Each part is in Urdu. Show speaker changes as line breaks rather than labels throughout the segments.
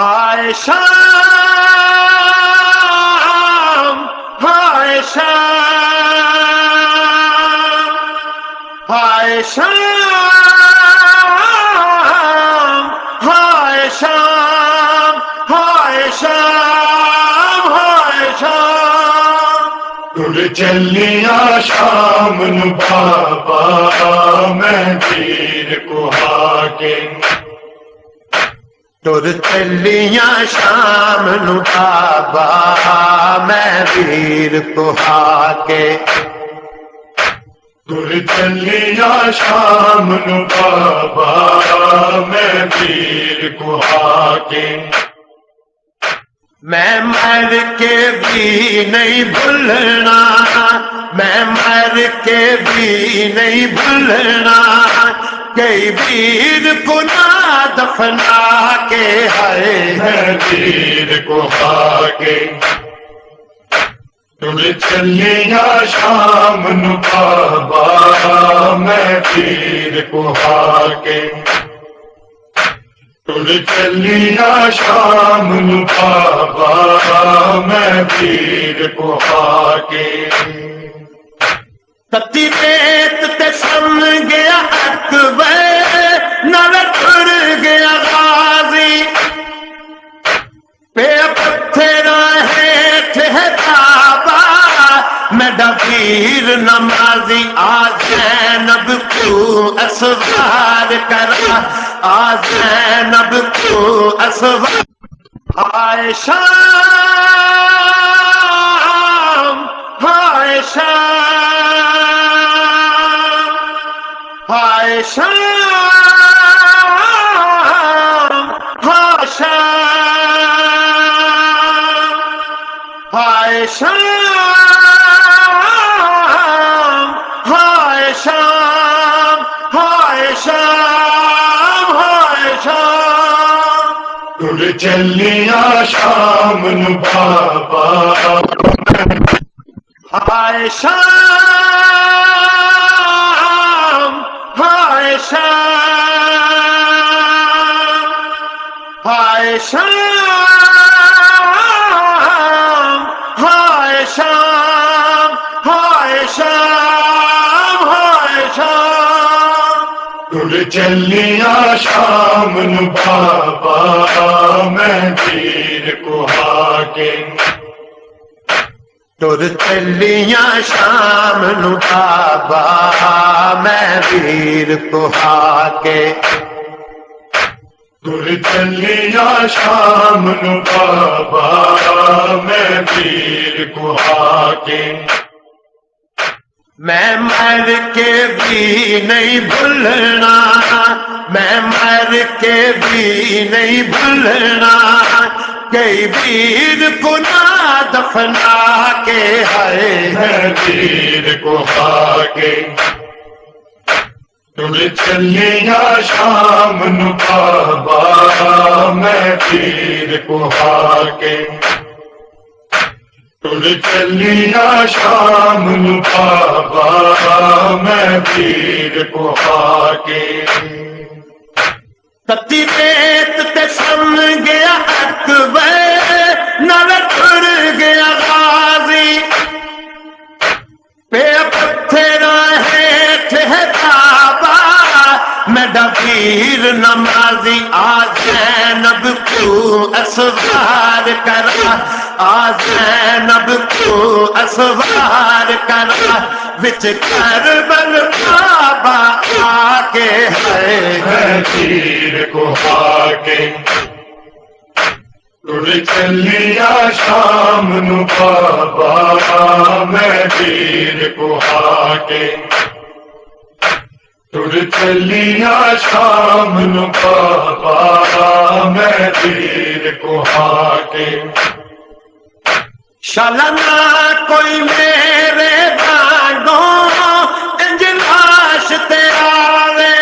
ہائے شام ہائے شام ہائے شام ہائے شام ہائے شام ہائے شام
تر چلیا شام نو بابا، میں پیر کو کے
تر چلیاں شام نو بابا میں ویر کو کے
تر چلیا شام نو بابا میں پیر کو کے
میں مر کے بھی نہیں بھولنا، میں مر کے بھی نہیں بھولنا۔ کئی ویر کو نہ دفنا کے ہے
میں پیر کو کے تر چلیا شام نو بابا میں پیر کو کے تر چلیا شام نو بابا میں پیر کو کے
تتی ریت تے سم گیا اکبر نل ٹر گیا غازی پے پتھر ہیٹھ ہے بابا میں ڈبیر نمازی آج زینب کو اسوار کرا آج زینب کو اسوار ہائے شام ہائے شام عائشہ ہاشا ہائشہ ہائشہ ہائشہ
تر چلیاں شام بابا
ہائشہ شام ہائے شام ہائے شام ہائے شام ہائے شام
تر چلیا شام نو بابا میں پیر کو کے
تر چلیاں شام نو بابا میں ویر کو کے
تر چلیا شام نو بابا میں پیر کو کے
میں مر کے بھی نہیں بھولنا، میں مر کے بھی نہیں بھولنا۔ کئی ویر کو نہ دفنا کے ہے
میں پیر کو کے تر چلیا شام نو میں پیر کو کے تر چلیا شام نو میں پیر کو کے
تتی ریت تے سم گیا اکبر نل ٹر گیا غازی۔ پے پتھر ہیٹھ ہے بابا، میں ڈبیر نمازی آج زینب کو اسوار کرا آج زینب کو اسوار کرا، وچ کربل بابا آکے ہے
میں پیر کو کے تر چلیا شام نو بابا، میں پیر کو کے تر چلیا شام نو بابا، میں پیر کو کے
شلنا کوئی میرے بانگوں انج لاش تے آوے۔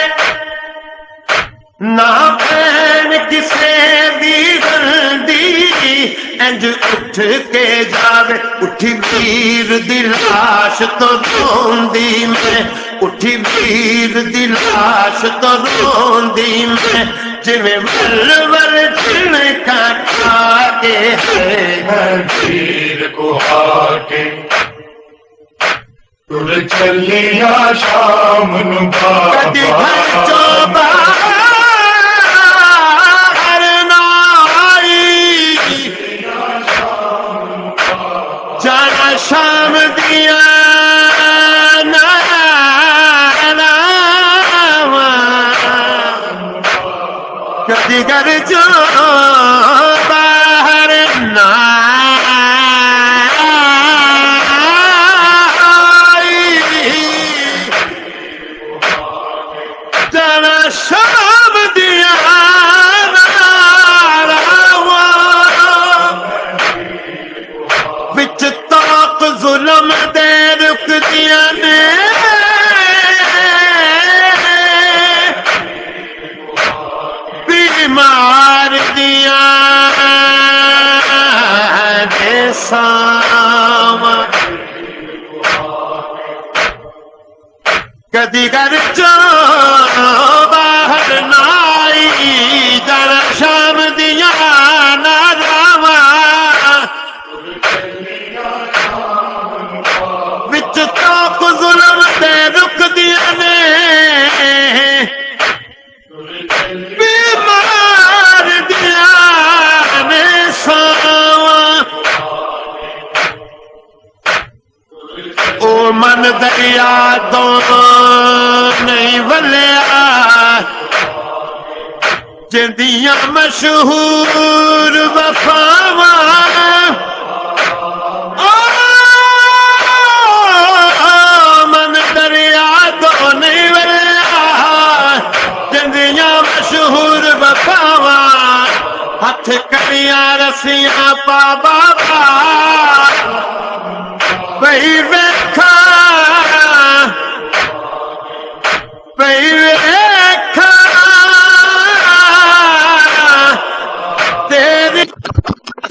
نہ بہن کسے دی گندی، انج اٹھ کے جاوے۔ اٹھی ویر دی لاش تو روندی میں، اٹھی ویر دی لاش تو روندی میں۔ میں مرور دل کا آگے ہے۔
ہر کو آگے۔ تر چلیا شام نو بابا۔
من دریا تو نہیں ولیا جندیاں مشہور وفاواں۔ من دریا تو نہیں ولیا جندیاں مشہور وفاواں۔ ہاتھ کریاں رسیاں پا بابا بئی تیری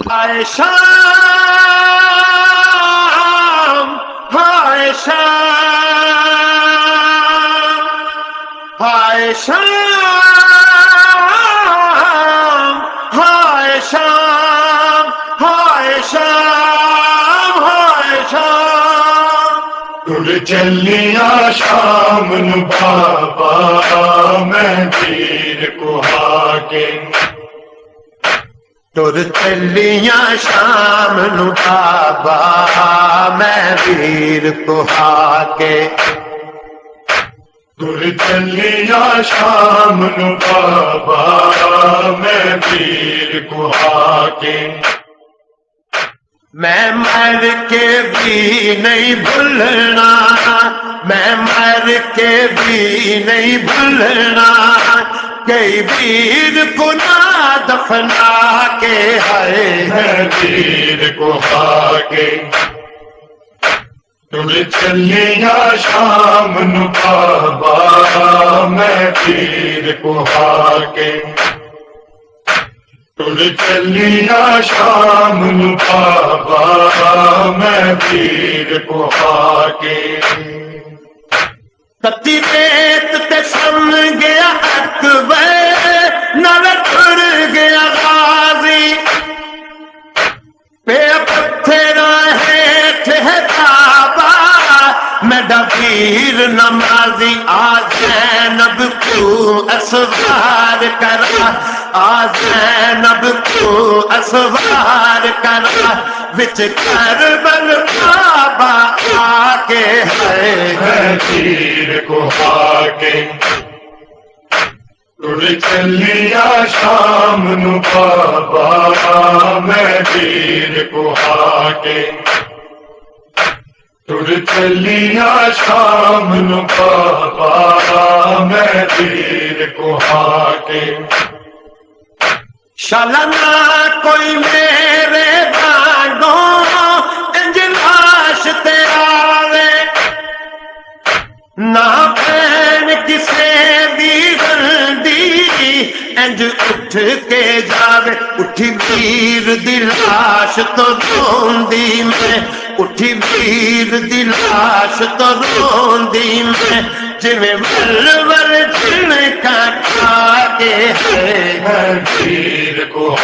ہائے شام ہائے شام ہائے شام۔ شام
تر چلیا شام بابا، میں پیر کو کے
تر چلیاں شام بابا، میں ویر کو کے
تر چلیا شام بابا، میں پیر کو کے
میں مر کے بھی نہیں بھولنا۔ میں مر کے بھی نہیں بھولنا۔ کئی ویر کو نہ دفنا کے ہے
میں پیر کو آ کے تر چلیا شام نو میں پیر کو آ کے تر چلیا شام بابا میں پیر کو آ کے
تتی ریت تے سم گیا اکبر نل ٹر گیا غازی۔ پے پتھر ہیٹھ ہے بابا میں ڈبیر نمازی آج زینب کو اسوار کرا؟ آج زینب کو اسوار کرا وچ کربل بابا آ کے ہے
میں کو آ کے چلیا شام نو بابا، میں پیر کو آ کے چلیا شام نو بابا، میں پیر کو آ کے
شلنا کوئی میرے بانگوں انج لاش تیرا وے نہ پین کسے دی گلدی، انج اٹھ کے جاوے۔ اٹھی ویر دی لاش تو روندی میں، اٹھی ویر دی لاش تو روندی میں۔ جی بلور چھلکا کے
ہر پیر کو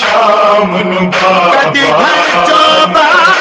شام نو بابا۔